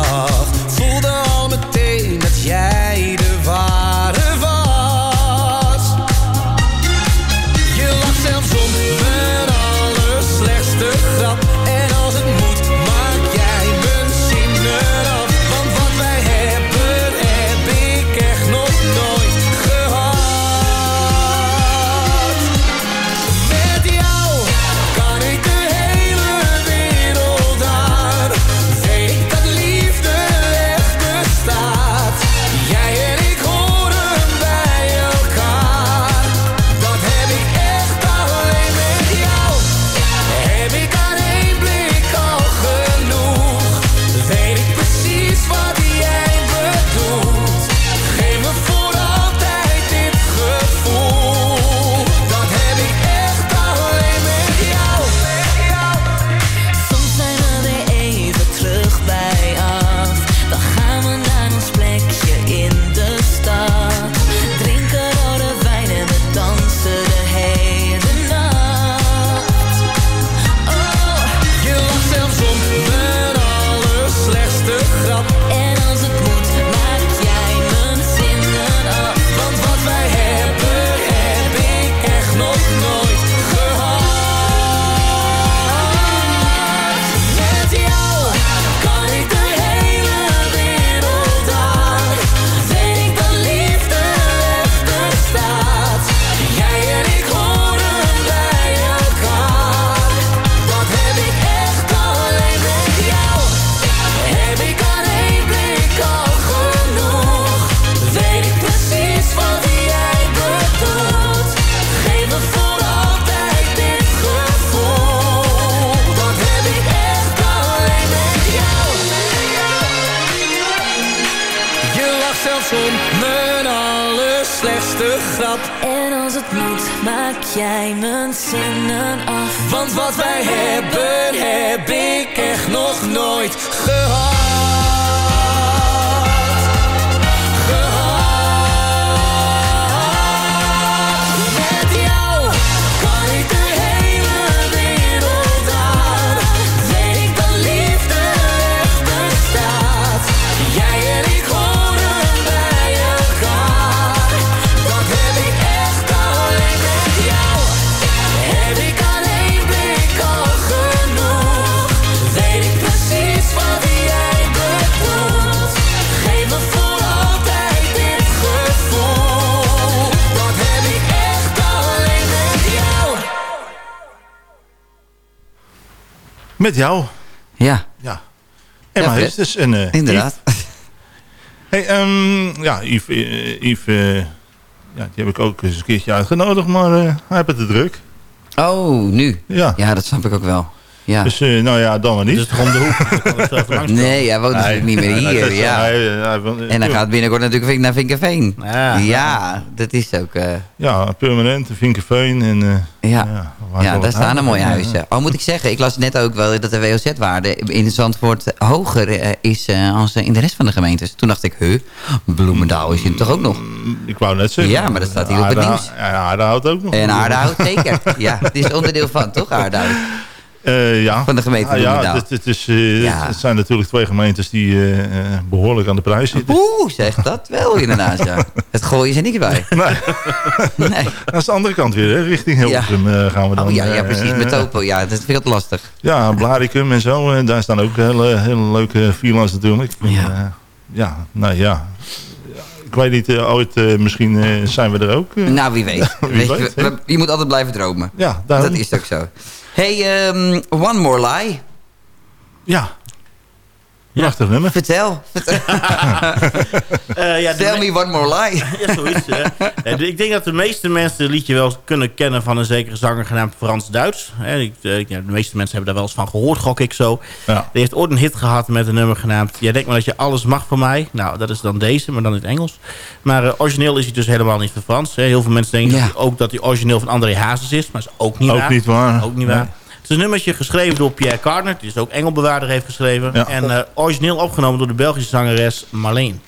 Jij mijn zinnen af. Want wat wij hebben, heb ik echt nog nooit gehad. Met jou. Ja, Ja. Emma Fred. Histes. En, eh, inderdaad. Yves. Hey, ehm, ja, Yves, eh, Yves eh, ja, die heb ik ook eens een keertje uitgenodigd, maar hij heeft het te druk. Oh, nu. Ja. Ja, dat snap ik ook wel. Ja. Dus eh, nou ja, dan maar niet. Dus om de hoek. [LAUGHS] Dan Nee, hij woont natuurlijk niet meer hier. hij- Ja. hij- hij- hij- En hij gaat binnenkort natuurlijk naar Vinkerveen. Ja. Ja, dat is ook... eh, Ja, permanent, Vinkerveen. En, eh, ja. ja, waar Ja, daar staan er heen? mooie Ja, huizen. Al moet ik zeggen, ik las net ook wel dat de WOZ-waarde in Zandvoort hoger eh, is eh, als in de rest van de gemeentes. Toen dacht ik, huh, Bloemendaal is hier toch ook nog? Ik wou net zeggen. Ja, maar dat staat hier op het nieuws. Ja, Aardehout ook nog. En Aardehout zeker. Ja, het is onderdeel van, toch Aardehout? [LAUGHS] Eh, ja. Van de gemeente Ah, ja, Bloemendaal. het, het, is, eh, Ja. het zijn natuurlijk twee gemeentes die eh, eh, behoorlijk aan de prijs zitten. Oeh, zeg dat wel inderdaad, ja. Het gooien is er niet bij. Nee, Nee. dat is de andere kant weer, hè. richting Hilversum eh, gaan we dan. Oh ja, ja eh, precies, met Topo. Ja, dat vind ik wat lastig. Ja, Blaricum en zo. En daar staan ook hele, hele leuke freelance natuurlijk. Ja. Eh, ja, nou ja. Ja, Ik weet niet, eh, ooit eh, misschien eh, zijn we er ook. eh. Nou, wie weet. [LAUGHS] Wie weet je, weet, we- hè? we- je moet altijd blijven dromen. ja, daarom. Dat is ook zo. Hey, ehm, One More Lie. Ja. Prachtig nummer. Vertel. Vertel [LAUGHS] [LAUGHS] Eh, ja, Tell me- one more lie. [LAUGHS] Ja, zoiets. ik denk dat de meeste mensen het liedje wel kunnen kennen van een zekere zanger genaamd Frans Duits. Hè, ik, eh, ja, de meeste mensen hebben daar wel eens van gehoord, gok ik zo. Ja. Die heeft ooit een hit gehad met een nummer genaamd... Jij denkt maar dat je alles mag van mij. Nou, dat is dan deze, maar dan in het Engels. Maar eh, origineel is hij dus helemaal niet van Frans. Hè. Heel veel mensen denken Ja. ook dat hij origineel van André Hazes is. Maar dat is ook niet Ook waar. niet waar. Ook niet Nee. Het is een nummertje geschreven door Pierre Cardner. Die is ook Engelbewaarder heeft geschreven. Ja. En eh, origineel opgenomen door de Belgische zangeres Marleen.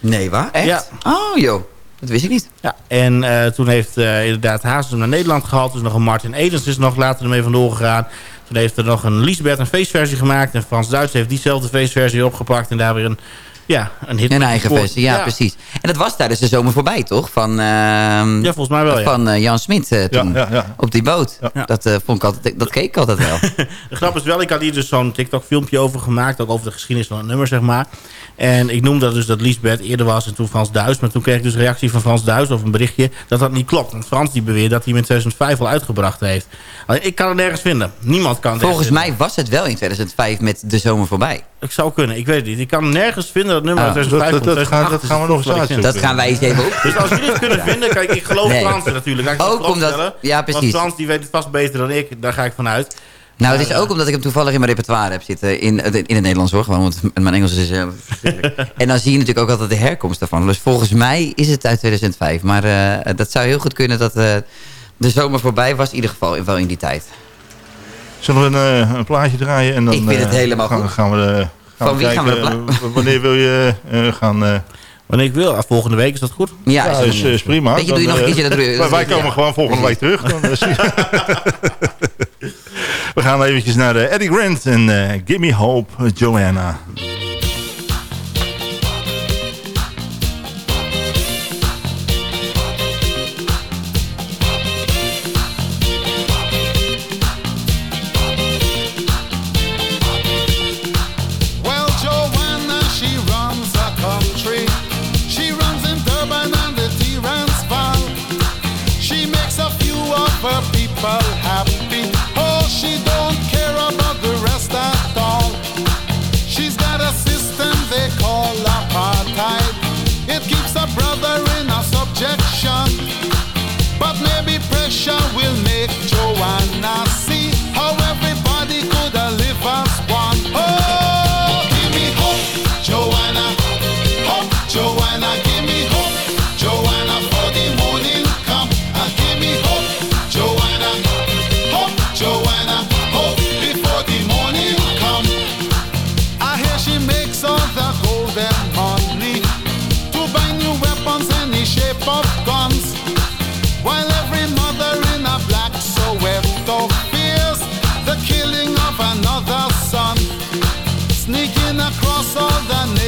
Nee, waar? Echt? Ja. Oh, joh. Dat wist ik niet. Ja, en eh, toen heeft eh, inderdaad Hazes hem naar Nederland gehaald. Dus nog een Martin Edens is nog later ermee vandoor gegaan. Toen heeft er nog een Lisbeth een feestversie gemaakt. En Frans Duits heeft diezelfde feestversie opgepakt. En daar weer een, ja, een hit Een eigen versie, ja, precies. En dat was tijdens de zomer voorbij, toch? Van, ehm, Ja, volgens mij wel, ja. Van eh, Jan Smit eh, toen. Ja, ja, ja. Op die boot. Ja. Dat, eh, vond ik altijd, dat keek ik altijd wel. [LAUGHS] De grap is wel, ik had hier dus zo'n TikTok-filmpje over gemaakt. Ook over de geschiedenis van het nummer, zeg maar. En ik noemde dat dus dat Lisbeth eerder was en toen Frans Duits. Maar toen kreeg ik dus reactie van Frans Duits of een berichtje dat dat niet klopt. Want Frans die beweert dat hij hem in 2005 al uitgebracht heeft. Alleen, ik kan het nergens vinden. Niemand kan het Volgens mij was het wel in 2005 met de zomer voorbij. Ik zou kunnen, ik weet het niet. Ik kan nergens vinden dat nummer Ah. uit 2005 Dat- dat- komt. dat gaan- 2008 dat gaan we nog eens uitzoeken. Dat gaan wij eens even op. Dus als jullie het kunnen vinden, kijk, ik geloof Nee. Frans natuurlijk. Ik Ook omdat- ja, precies. Want Frans die weet het vast beter dan ik, daar ga ik vanuit. Nou, het is ook omdat ik hem toevallig in mijn repertoire heb zitten. In, in het Nederlands hoor, gewoon. Want mijn Engels is eh, [LAUGHS] en dan zie je natuurlijk ook altijd de herkomst daarvan. Dus volgens mij is het uit 2005. Maar eh, dat zou heel goed kunnen dat eh, de zomer voorbij was. In ieder geval wel in die tijd. Zullen we een, eh, een plaatje draaien? En dan, Ik vind het eh, helemaal gaan, goed. Gaan we, eh, gaan Van wie gaan we eh, Wanneer wil je eh, gaan... eh, Wanneer ik wil, Ah, volgende week is dat goed. Ja, ja, is, prima. Weet je, doe je Dan, nog een keertje dat er- [LAUGHS] wij- ja. komen gewoon volgende week terug. Dan, [LAUGHS] we gaan eventjes naar Eddie Grant en eh Gimme Hope, Joanna.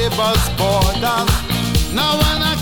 Neighbors' borders. Now and again,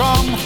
from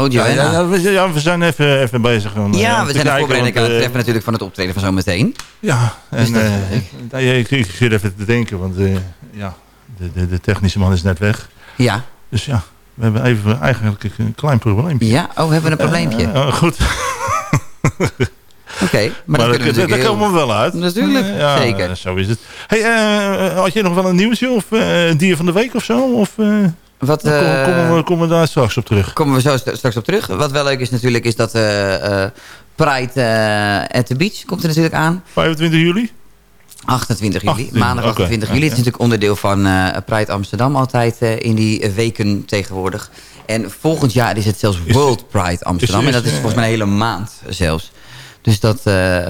Oh, Ja, Joanna. ja, ja, we, ja, we zijn even, even bezig. Om, eh, Ja, om we zijn kijken, voorbereiding aan want, het eh, treffen natuurlijk van het optreden van zometeen. Ja, en, Dus dat eh, ik, ik zit even te denken, want eh, ja, de, de, de technische man is net weg. Ja. Dus ja, we hebben even eigenlijk een klein probleempje. Ja? Oh, hebben we een probleempje? Eh, eh, goed, Oké, maar, natuurlijk heel- komen we wel uit. Natuurlijk, Eh, ja, zeker. zo is het. Hey, eh, had je nog wel een nieuwsje of eh, dier van de week of zo? Of Wat, komen, eh, komen, we, komen we daar straks op terug? komen we zo st- straks op terug. Wat wel leuk is natuurlijk, is dat eh eh Pride at the Beach komt er natuurlijk aan. 25 juli? 28 juli, 28, maandag oké. 28 Ja, juli. Het is natuurlijk onderdeel van Pride Amsterdam altijd in die weken tegenwoordig. En volgend jaar is het zelfs World Pride Amsterdam. is- en dat is volgens mij een hele maand zelfs. Dus dat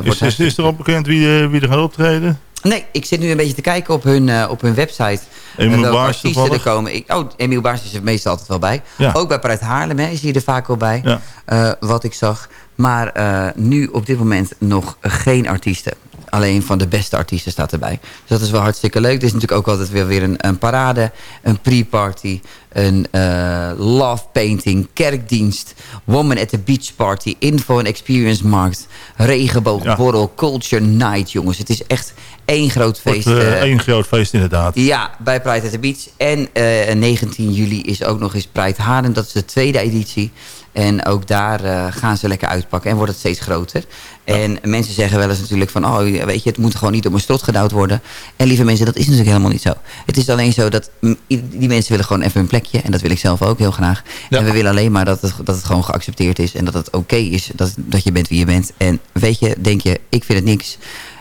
wordt... is, is er al bekend wie, wie er gaat optreden? Nee, ik zit nu een beetje te kijken op hun, eh, op hun website. Emiel Eh, Baars artiesten er komen. Ik, oh, Emiel Baars is er meestal altijd wel bij. Ja. Ook bij Pride Haarlem hè, zie je er vaak al bij. Ja. eh, wat ik zag. Maar nu op dit moment nog geen artiesten. Alleen van de beste artiesten staat erbij. Dus dat is wel hartstikke leuk. Er is natuurlijk ook altijd weer, weer een, een parade, een pre-party, een love painting, kerkdienst, woman at the beach party, info en experience markt, regenboogborrel, culture night, jongens. Het is echt één groot feest. eh, eh, één groot feest inderdaad. ja, bij Pride at the Beach. En eh, 19 juli is ook nog eens Pride Haarlem. Dat is de tweede editie. En ook daar eh, gaan ze lekker uitpakken. En wordt het steeds groter. En mensen zeggen wel eens natuurlijk van... oh, weet je, het moet gewoon niet op een strot gedouwd worden. En lieve mensen, dat is natuurlijk helemaal niet zo. Het is alleen zo dat die mensen willen gewoon even hun plekje. En dat wil ik zelf ook heel graag. Ja. En we willen alleen maar dat het, dat het gewoon geaccepteerd is. En dat het oké is dat, dat je bent wie je bent. En weet je, denk je, ik vind het niks...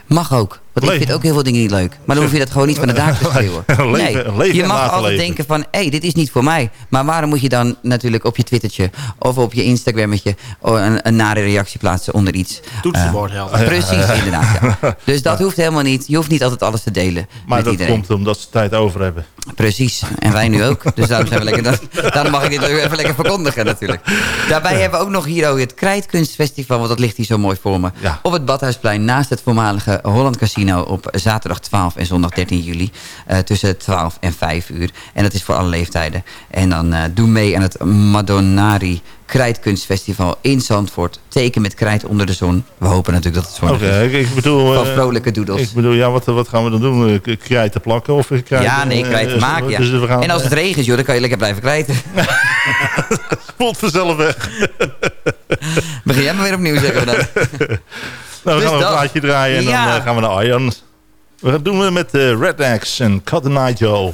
Mag ook. Want ik vind ook heel veel dingen niet leuk. Maar dan hoef je dat gewoon niet van de daken te [LAUGHS] schreeuwen. Leven- nee, leven je mag altijd leven. denken van... hé, hey, dit is niet voor mij. Maar waarom moet je dan natuurlijk op je Twittertje... of op je Instagrammetje... een, een nare reactie plaatsen onder iets? Toetsenbord helpen. Precies, [LAUGHS] inderdaad. Ja. Dus dat hoeft helemaal niet. Je hoeft niet altijd alles te delen Maar met dat iedereen. komt omdat ze tijd over hebben. Precies. En wij nu ook. Dus daarom, zijn we lekker, daarom mag ik dit even lekker verkondigen natuurlijk. Daarbij hebben we ook nog hier ook het Krijtkunstfestival. Want dat ligt hier zo mooi voor me. Ja. Op het Badhuisplein naast het voormalige Holland Casino. Op zaterdag 12 en zondag 13 juli. eh, tussen 12 en 5 uur. En dat is voor alle leeftijden. En dan eh, doe mee aan het Madonnari Krijtkunstfestival in Zandvoort. Teken met krijt onder de zon. We hopen natuurlijk dat het Oké, zonnig is. ik, ik bedoel... Van eh, vrolijke doedels. ik bedoel, ja, wat, wat gaan we dan doen? Eh, Krijten plakken of krijten... ja, nee, krijt eh, maken. Ja. Dus we gaan, en als het regent, joh, dan kan je lekker blijven krijten. [LAUGHS] spoelt vanzelf weg. [LAUGHS] Begin jij maar weer opnieuw, zeggen we dan. [LAUGHS] Nou, we Dus gaan een plaatje draaien en Ja. dan eh, gaan we naar Arjan. We gaan doen we met uh, Rednecks en Cotton Eye Joe.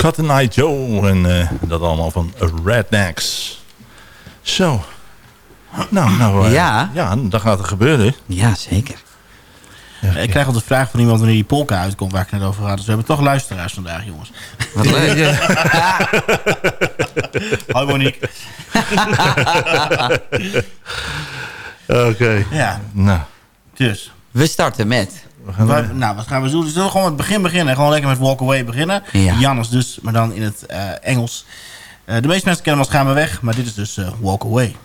Cotton Eye Joe en eh, dat allemaal van Rednecks. Zo. Nou, nou eh, Ja. ja, dat gaat er gebeuren. Ja, zeker. Ik krijg altijd de vraag van iemand wanneer die polka uitkomt waar ik het net over had. Dus we hebben toch luisteraars vandaag, jongens. Wat leuk. [LAUGHS] Hoi Monique. [LAUGHS] Oké. Ja, Nou, dus. We starten met... we gaan nou, wat gaan we doen? Dus we zullen gewoon met het begin beginnen. Gewoon lekker met Walk Away beginnen. Ja. Jannes dus, maar dan in het eh, Engels. Eh, de meeste mensen kennen hem als Gaan we weg. Maar dit is dus eh, Walk Away.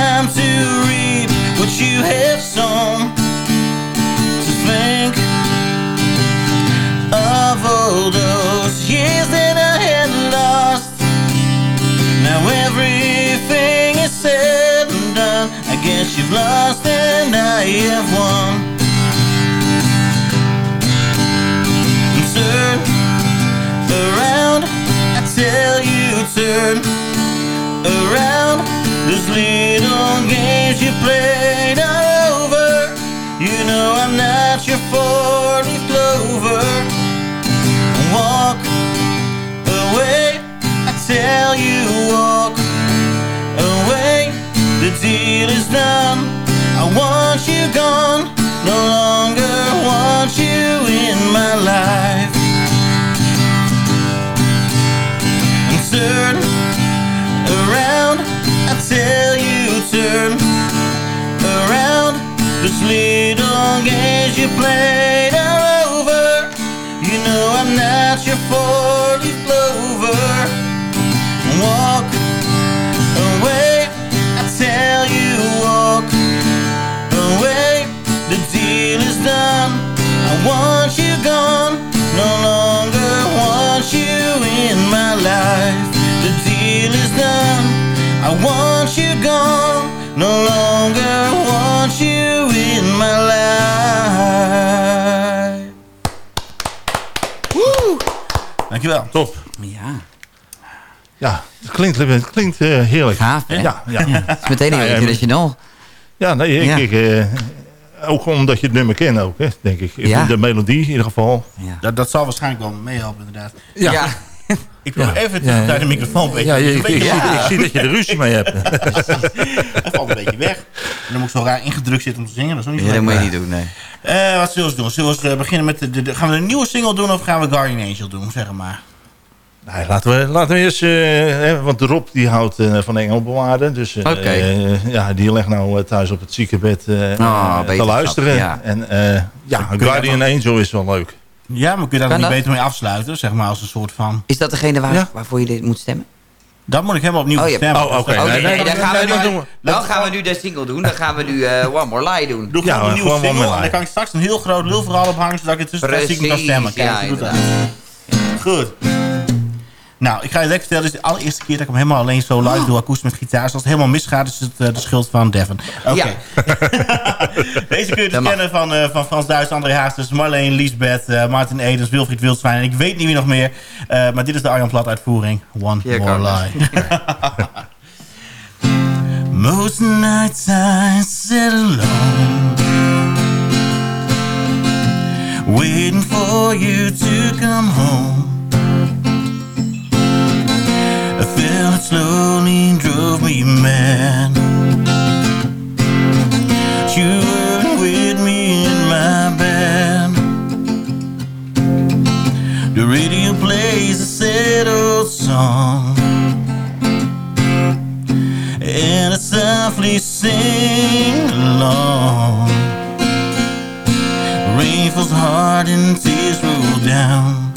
Time to reap what you have sown To think of all those years that I had lost. Now everything is said and done. I guess you've lost and I have won. Turn around, I tell you, turn around. Those little games you played are over. You know I'm not your 40 clover walk away. I tell you, walk away. The deal is done. I want you gone. No longer want you in my life. And turn turn around. Those little games you played are over. You know I'm not your four-leaf clover. Walk away, I tell you, walk away. The deal is done. I want No longer want you in my life. Dankjewel. Top. Ja, Ja, het klinkt, het klinkt eh, heerlijk. gaaf hè? Ja, ja. Het is meteen heel ja, internationaal. ja nee, ik, Ja. ik, eh, ook omdat je het nummer kent ook, hè, denk ik. Ja. De melodie in ieder geval. Ja. Dat, dat zal waarschijnlijk wel meehelpen, inderdaad. Ja. Ik probeer Ja. even Ja, de microfoon een beetje. Ja, ik, beetje ik, zie, ik zie dat je er ruzie mee hebt. [LAUGHS] Het valt een beetje weg. En dan moet ik zo raar ingedrukt zitten om te zingen. Dat is ook niet Ja, dat moet je niet doen, nee. Eh, wat zullen we doen? Zullen we eens, eh, beginnen met de, de, de- Gaan we een nieuwe single doen of gaan we Guardian Angel doen? Zeg maar. Nee, laten, we, laten we eerst... eh, hè, want Rob die houdt eh, van Engelbewaarden. Dus ja, die ligt nou thuis op het ziekenbed Oh, eh, te luisteren. ja. En eh, ja, Guardian dat Angel is wel leuk. Ja, maar kun je daar niet dat? beter mee afsluiten? Zeg maar als een soort van... Is dat degene waar, Ja. waarvoor je dit moet stemmen? Dat moet ik helemaal opnieuw Oh, ja. stemmen. Oh, oké. Nee, nee, dan gaan we nee, nu, dan gaan we nu de single doen. Dan gaan we nu eh, One More Lie doen. Doe Ja, gewoon een nieuwe single en dan kan ik straks een heel groot lulverhaal ophangen... zodat ik het tussen Precies, stiekem kan stemmen. Kijk, ja. Goed. Nou, ik ga je direct vertellen. Dit is de allereerste keer dat ik hem helemaal alleen zo live doe. Akoestisch met gitaar. Dus als het helemaal misgaat, is het eh, de schuld van Devin. Oké. Ja. [LAUGHS] Deze kun je dus kennen van, eh, van Frans Duits, André Haasters, Marleen, Liesbeth, eh, Martin Edens, Wilfried Wildswijn. En ik weet niet wie nog meer. Eh, maar dit is de Arjan Plat uitvoering. One More. Lie. [LAUGHS] Most nights I sit alone Waiting for you to come home I felt it slowly drove me mad You weren't with me in my bed The radio plays a sad old song and I softly sing along. Rain falls hard and tears roll down.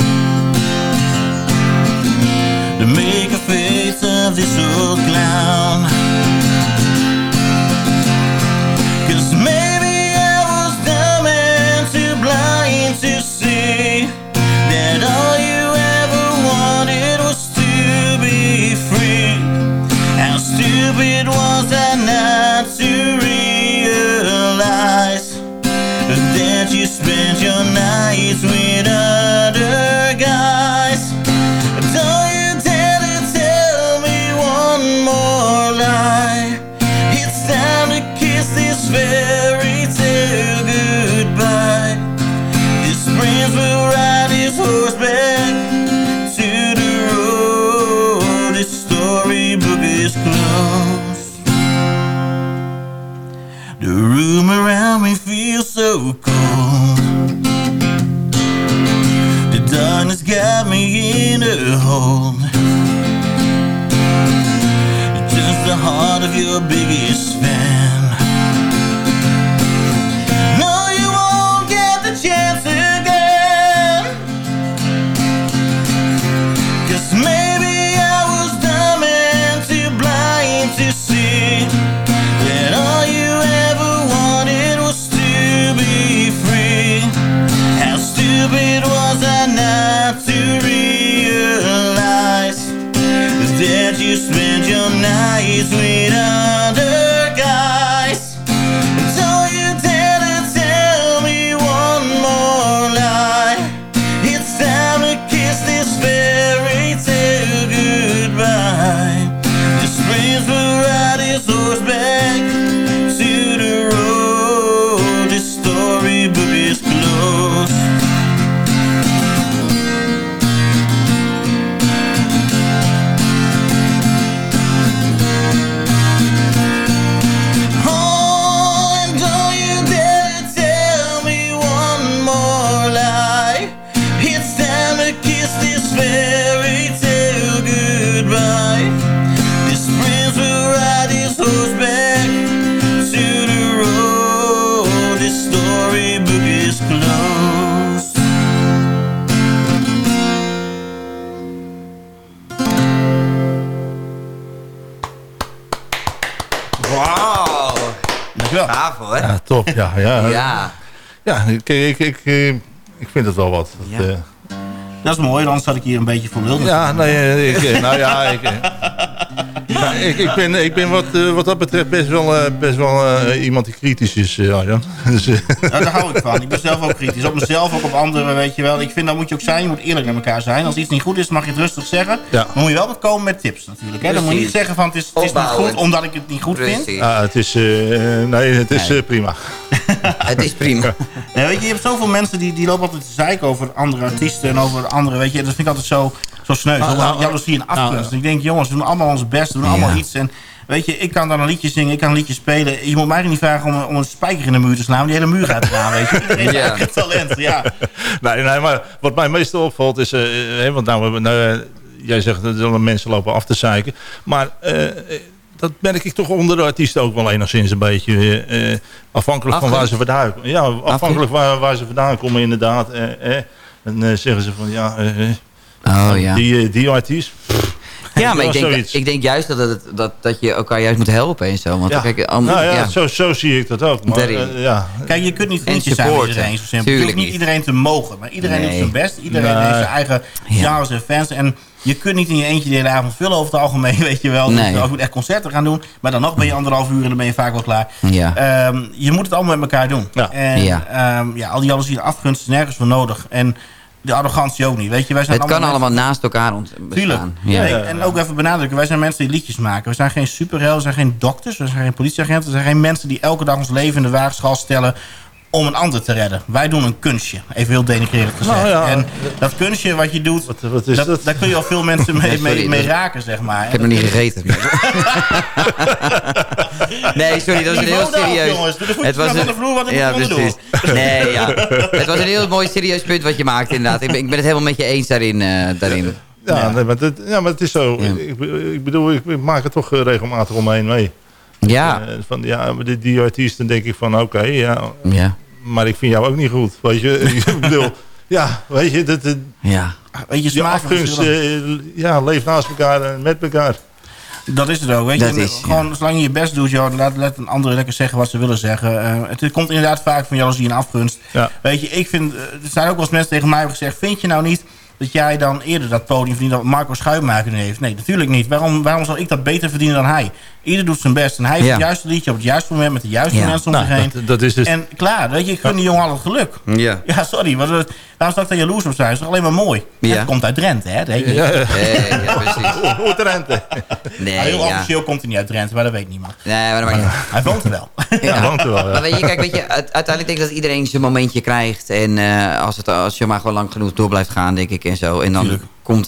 To make a face of this old clown. Your biggest fan. Ja ik, ik, ik, ik vind het wel wat. Dat, Ja. eh, Dat is mooi, anders had ik hier een beetje voor lul. ja, nee, eh, ik, eh, nou ja, ik, [LAUGHS] ja, ik, ik ben, ik ben wat, wat dat betreft best wel, best wel eh, iemand die kritisch is, eh, Arjan. [LAUGHS] Dus, Ja, daar hou ik van. Ik ben zelf ook kritisch. Op mezelf, ook op anderen, weet je wel. Ik vind, dat moet je ook zijn. Je moet eerlijk naar elkaar zijn. Als iets niet goed is, mag je het rustig zeggen. Ja. Dan moet je wel wat komen met tips natuurlijk. Hè? Dan moet je niet zeggen van het is, het is niet goed, omdat ik het niet goed vind. Ah, het is, eh, nee, het is prima. [LAUGHS] [LAUGHS] Het is prima. Nee, weet je, je hebt zoveel mensen die, die lopen altijd te zeiken over andere artiesten en over andere, weet je. Dat vind ik altijd zo, zo sneu. Ah, nou, jaloezie en afgunst. nou, En ik denk, jongens, we doen allemaal ons best. We doen Ja. allemaal iets. En weet je, ik kan dan een liedje zingen, ik kan een liedje spelen. Je moet mij niet vragen om, een- om een spijker in de muur te slaan. Die hele muur gaat eraan, weet je. [LAUGHS] Ja. eigen talent, ja. Nee, nee, maar wat mij meestal opvalt is... eh, eh, want nou, we hebben- nou, eh, jij zegt dat er mensen lopen af te zeiken. Maar dat merk ik toch onder de artiesten ook wel enigszins een beetje. eh, eh, afhankelijk van waar ze vandaan komen. Ja, afhankelijk waar, waar ze vandaan komen inderdaad. eh. En eh, zeggen ze van ja, Oh ja. die, die artiest. Ja, [LAUGHS] Ja, maar ik denk, ik denk juist dat, het, dat, dat je elkaar juist moet helpen en zo. Want Ja. kijk, nou ja, ja. Zo, zo zie ik dat ook. Maar, eh, ja. Kijk, je kunt niet En vriendjes zijn met iedereen zo simpel. Je hoeft niet niet. iedereen te mogen. Maar iedereen Nee. doet zijn best. Iedereen Nee. heeft zijn eigen genres en fans. En je kunt niet in je eentje de hele avond vullen over het algemeen, [LAUGHS] weet je wel. Nee. Dus je moet echt concerten gaan doen. Maar dan nog ben je anderhalf uur en dan ben je vaak wel klaar. Ja. Ehm, je moet het allemaal met elkaar doen. Ja. En Ja. ehm, ja, al die jaloezie en afgunst is nergens voor nodig. En de arrogantie ook niet. Weet je, wij zijn het kan allemaal naast elkaar ont- Tuurlijk. bestaan. Ja. Nee, en ook even benadrukken, wij zijn mensen die liedjes maken. We zijn geen superhelden, we zijn geen dokters, we zijn geen politieagenten. We zijn geen mensen die elke dag ons leven in de waagschaal stellen om een ander te redden. Wij doen een kunstje, even heel denigrerend gezegd. Nou ja, en dat kunstje wat je doet, Wat, wat is dat, dat? daar kun je al veel mensen mee, Ja, sorry, mee, mee dat- raken, zeg maar. Ik heb nog niet gegeten. [LAUGHS] nee, sorry, dat was een heel serieus... jongens. Maar van de vloer, wat ik ja, precies. Nee, ja. [LAUGHS] Het was een heel mooi serieus punt wat je maakt, inderdaad. Ik ben, ik ben het helemaal met je eens daarin. eh, daarin. Ja, Ja. Nee, maar, het, ja, maar het is zo. Ja. Ik, ik bedoel, ik, ik maak het toch eh, regelmatig omheen mee. Ja, Eh, van, ja, maar die, die artiesten denk ik van, oké, ja, ja, maar ik vind jou ook niet goed. Weet je, [LAUGHS] ik bedoel, ja, weet je, dat, dat, ja. Weet je, die smaak afgunst eh, ja, leeft naast elkaar en met elkaar. Dat is het ook. Weet Dat je, is, gewoon zolang je je best doet, joh, laat, laat een ander lekker zeggen wat ze willen zeggen. Eh, het komt inderdaad vaak van jaloezie en afgunst. Ja. Weet je, ik vind, eh, er zijn ook wel eens mensen tegen mij hebben gezegd, vind je nou niet dat jij dan eerder dat podium verdient dat Marco Schuimaker nu heeft? Nee, natuurlijk niet. Waarom, waarom zal ik dat beter verdienen dan hij? Ieder doet zijn best en hij heeft Ja. het juiste liedje op het juiste moment met de juiste Ja. mensen om Nou, heen. dat, dat is dus... En klaar, weet je, ik gun die jongen al het geluk. Ja. Ja, sorry, wat, waarom zou ik daar jaloers op zijn? Dat is toch alleen maar mooi. Ja. Het komt uit Drenthe, hè? Dat weet je. ja, ja. Nee, ja, precies. [LAUGHS] Hoe Drenthe. Nee, heel ja. officieel komt hij niet uit Drenthe, maar dat weet niemand. Nee, maar dat niet. Hij woont er wel. [LAUGHS] Ja, woont er wel, ja. Maar weet je, kijk, weet je, uite- uiteindelijk denk ik dat iedereen zijn momentje krijgt. En eh, als, het, als je maar gewoon lang genoeg door blijft gaan, denk ik, en zo. En dan Tuurlijk. komt